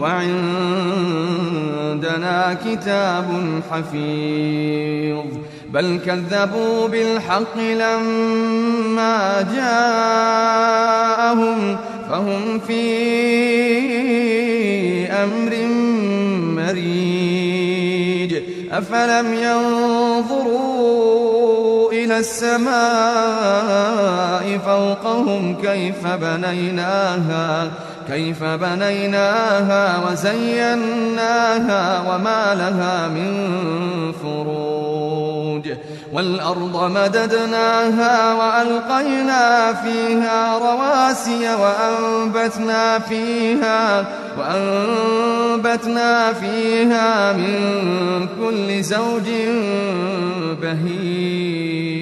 وعندنا كتاب حفيظ. بل كذبوا بالحق لما جاءهم فهم في أمر مريج. أفلم ينظروا إلى السماء فوقهم كيف بنيناها؟ كيف بنيناها وزيناها وما لها من فروج والأرض مددناها وألقينا فيها رواسي وأنبتنا فيها وأنبتنا فيها من كل زوج بهيج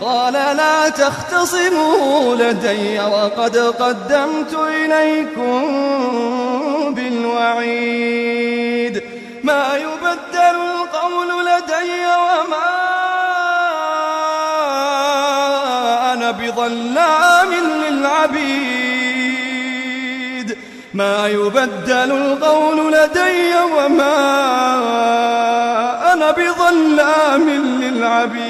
قال لا تختصموا لدي وقد قدمت إليكم بالوعيد. ما يبدل القول لدي وما أنا بظلام للعبيد. ما يبدل القول لدي وما أنا بظلام للعبيد.